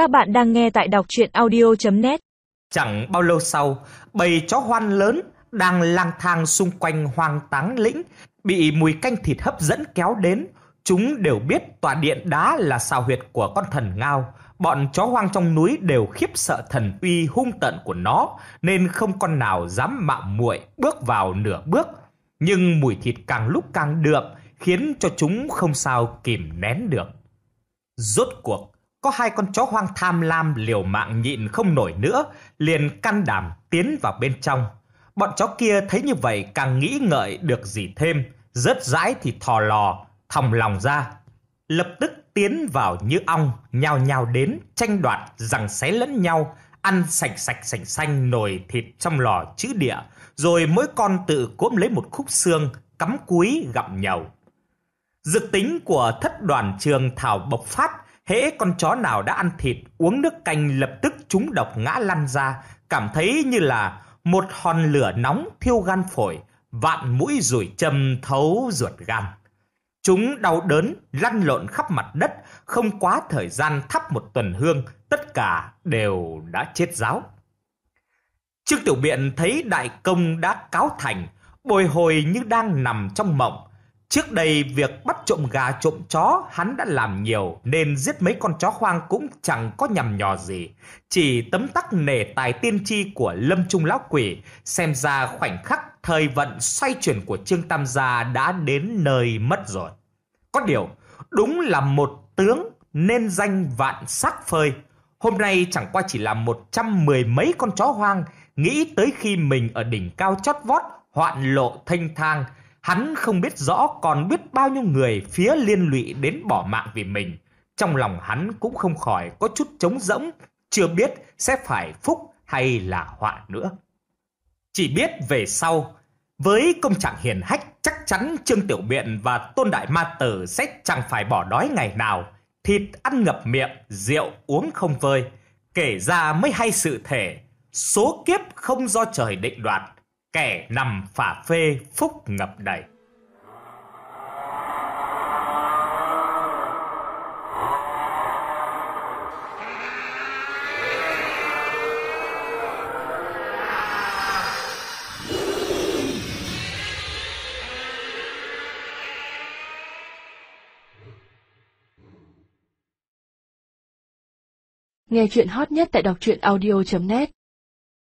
Các bạn đang nghe tại đọc chuyện audio.net Chẳng bao lâu sau, bầy chó hoan lớn đang lang thang xung quanh hoang táng lĩnh, bị mùi canh thịt hấp dẫn kéo đến. Chúng đều biết tòa điện đá là xào huyệt của con thần ngao. Bọn chó hoang trong núi đều khiếp sợ thần uy hung tận của nó, nên không con nào dám mạo muội bước vào nửa bước. Nhưng mùi thịt càng lúc càng đượm, khiến cho chúng không sao kìm nén được. Rốt cuộc, có hai con chó hoang tham lam liều mạng nhịn không nổi nữa, liền can đảm tiến vào bên trong. Bọn chó kia thấy như vậy càng nghĩ ngợi được gì thêm, rớt rãi thì thò lò, thòng lòng ra. Lập tức tiến vào như ong, nhào nhào đến, tranh đoạt, rằng xé lẫn nhau, ăn sạch sạch sành xanh nồi thịt trong lò chữ địa, rồi mỗi con tự cốm lấy một khúc xương, cắm cúi gặm nhầu. Dược tính của thất đoàn trường Thảo bộc phát, hễ con chó nào đã ăn thịt, uống nước canh lập tức chúng độc ngã lăn ra, cảm thấy như là một hòn lửa nóng thiêu gan phổi, vạn mũi rủi châm thấu ruột gan. Chúng đau đớn, lăn lộn khắp mặt đất, không quá thời gian thắp một tuần hương, tất cả đều đã chết giáo. Trương Tiểu Biện thấy đại công đã cáo thành, bồi hồi như đang nằm trong mộng. Trước đây việc bắt trộm gà trộm chó hắn đã làm nhiều nên giết mấy con chó hoang cũng chẳng có nhầm nhò gì. Chỉ tấm tắc nề tài tiên tri của Lâm Trung Lão Quỷ xem ra khoảnh khắc thời vận xoay chuyển của Trương Tam Gia đã đến nơi mất rồi. Có điều, đúng là một tướng nên danh vạn sắc phơi. Hôm nay chẳng qua chỉ là một trăm mười mấy con chó hoang nghĩ tới khi mình ở đỉnh cao chót vót hoạn lộ thanh thang Hắn không biết rõ còn biết bao nhiêu người phía liên lụy đến bỏ mạng vì mình. Trong lòng hắn cũng không khỏi có chút trống rỗng, chưa biết sẽ phải phúc hay là họa nữa. Chỉ biết về sau, với công trạng hiền hách chắc chắn Trương Tiểu Biện và Tôn Đại Ma Tử sẽ chẳng phải bỏ đói ngày nào. Thịt ăn ngập miệng, rượu uống không vơi. Kể ra mới hay sự thể, số kiếp không do trời định đoạt, kẻ nằm phả phê phúc ngập đầy. Nghe chuyện hot nhất tại đọc truyện audio.net